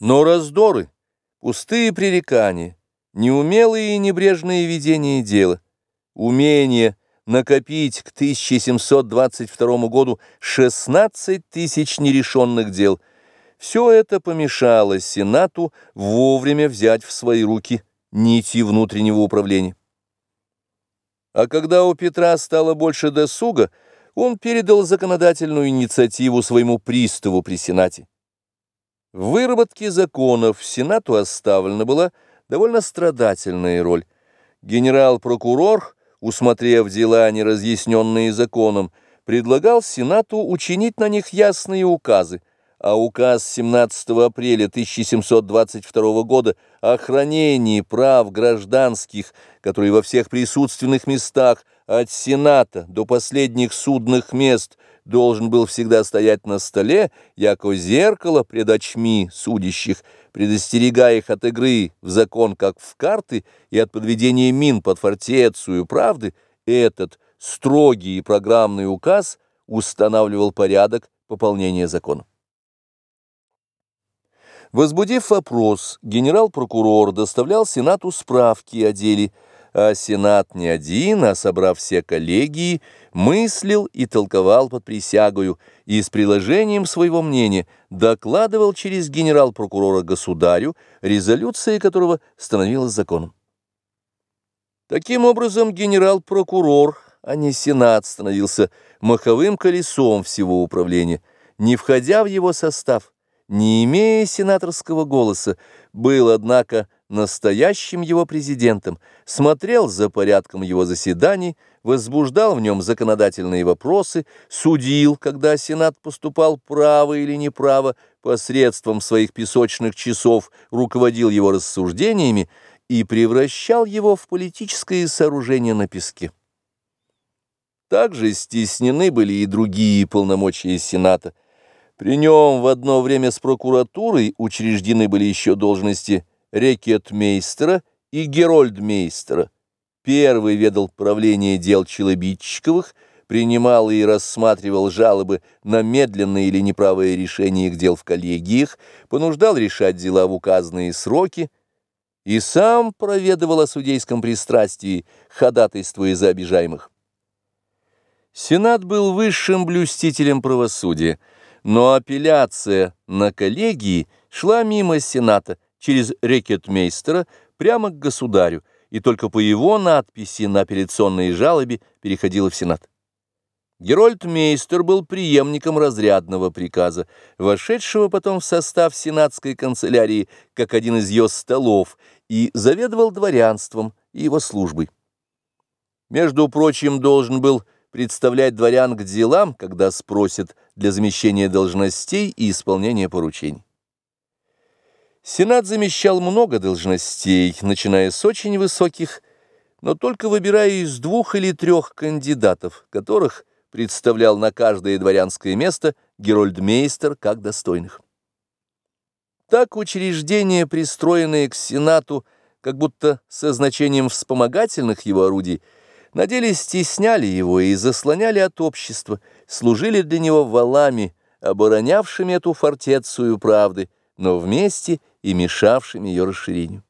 Но раздоры, пустые пререкания, неумелые и небрежные ведения дела, умение накопить к 1722 году 16 тысяч нерешенных дел – все это помешало Сенату вовремя взять в свои руки нити внутреннего управления. А когда у Петра стало больше досуга, он передал законодательную инициативу своему приставу при Сенате. В выработке законов Сенату оставлена была довольно страдательная роль. Генерал-прокурор, усмотрев дела, не разъясненные законом, предлагал Сенату учинить на них ясные указы, а указ 17 апреля 1722 года о хранении прав гражданских, который во всех присутственных местах от Сената до последних судных мест должен был всегда стоять на столе, яко зеркало пред очми судящих, предостерегая их от игры в закон, как в карты, и от подведения мин под фортецию правды, этот строгий и программный указ устанавливал порядок пополнения закона. Возбудив вопрос, генерал-прокурор доставлял Сенату справки о деле, а Сенат не один, а собрав все коллегии, мыслил и толковал под присягою и с приложением своего мнения докладывал через генерал-прокурора государю, резолюция которого становилась законом. Таким образом, генерал-прокурор, а не Сенат, становился маховым колесом всего управления, не входя в его состав, не имея сенаторского голоса, был, однако, настоящим его президентом, смотрел за порядком его заседаний, возбуждал в нем законодательные вопросы, судил, когда Сенат поступал право или неправо, посредством своих песочных часов руководил его рассуждениями и превращал его в политическое сооружение на песке. Также стеснены были и другие полномочия Сената – при нем в одно время с прокуратурой учреждены были еще должности рекетмейстера и герольдмейстера. Первый ведал правление дел челобитчиковых, принимал и рассматривал жалобы на медленное или неправое решение их дел в коллегиях, понуждал решать дела в указанные сроки и сам проведывал о судейском пристрастии, ходатайствуя за обижаемых. Сенат был высшим блюстителем правосудия – но апелляция на коллегии шла мимо Сената через рекетмейстера прямо к государю, и только по его надписи на апелляционной жалобе переходила в Сенат. Герольд Мейстер был преемником разрядного приказа, вошедшего потом в состав сенатской канцелярии как один из ее столов, и заведовал дворянством и его службой. Между прочим, должен был представлять дворян к делам, когда спросят для замещения должностей и исполнения поручений. Сенат замещал много должностей, начиная с очень высоких, но только выбирая из двух или трех кандидатов, которых представлял на каждое дворянское место Герольдмейстер как достойных. Так учреждения, пристроенные к Сенату, как будто со значением вспомогательных его орудий, на деле стесняли его и заслоняли от общества, служили для него валами, оборонявшими эту фортецию правды, но вместе и мешавшими ее расширению.